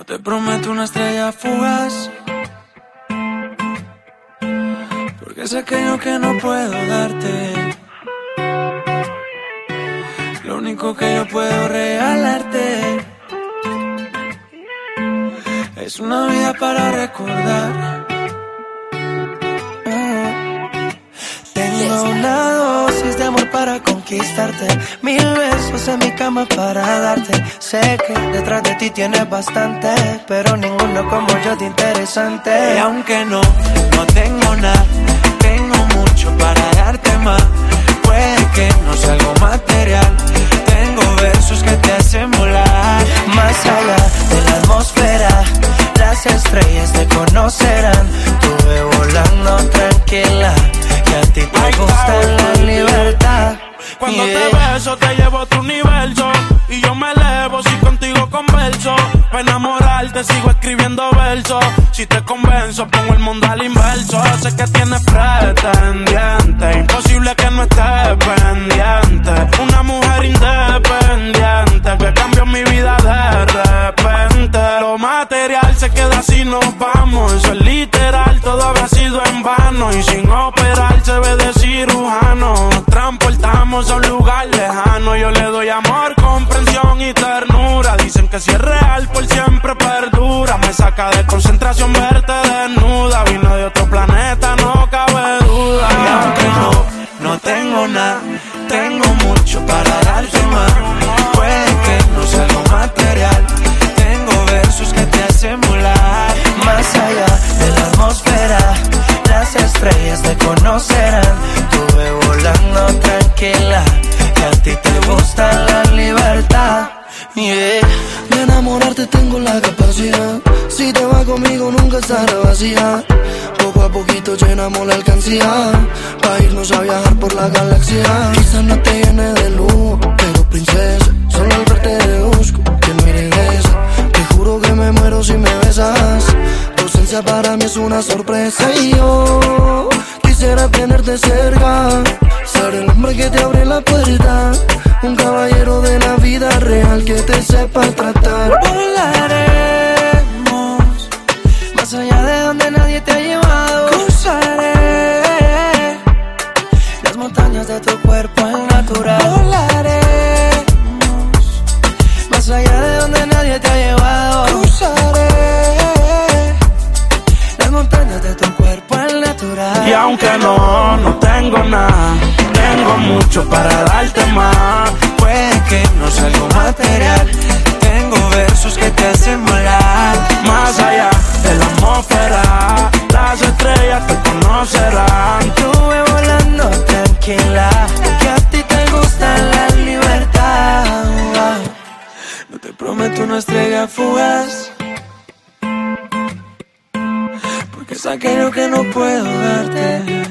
No te prometo una estrella fugaz. Porque es aquello que no puedo darte. Lo único que yo puedo regalarte es una vida para recordar. Tengo una dosis de amor para conquistarte. Mil besos en mi cama para darte. Sé que detrás de ti tienes bastante, pero ninguno como yo de interesante. Y aunque no, no tengo nada, tengo mucho para darte más. Puede que no sea algo material. Tengo versos que te hacen volar más allá de la atmósfera. Las estrellas te conocerán. Tuve volando tranquila. Que a ti te gusta. Cuando Yeah. te beso te llevo a otro universo. Y yo me elevo si contigo converso. Para enamorarte sigo escribiendo versos. Si te convenzo pongo el mundo al inverso. Sé que tienes pretendiente. Imposible que no estés pendiente. Una mujer independiente Que cambió mi vida de repente. Lo material se queda así nos vamos. Eso es literal, todo habrá sido en vano. Y sin operar se ve de cirujano transportamos a un lugar lejano. Yo le doy amor, comprensión y ternura. Dicen que si es real por siempre perdura. Me saca de concentración verte De enamorarte tengo la capacidad. Si te vas conmigo nunca estará vacía. Poco a poquito llenamos la alcancía. Pa' irnos a viajar por la galaxia. Quizás no te llene de luz, pero princesa. Solo al verte deduzco que no eres. Te juro que me muero si me besas. Tu ausencia para mí es una sorpresa. Y yo quisiera tenerte cerca. Te sepa tratar. Volaremos más allá de donde nadie te ha llevado. Cruzaré las montañas de tu cuerpo al natural. Volaremos más allá de donde nadie te ha llevado. Cruzaré las montañas de tu cuerpo al natural. Y aunque no, no tengo nada Tengo mucho para darte más Puede que no sea algo material. Volar. Más allá de la atmósfera Las estrellas te conocerán Estuve volando tranquila, que a ti te gusta la libertad. No te prometo una estrella fugaz, porque es aquello que no puedo darte.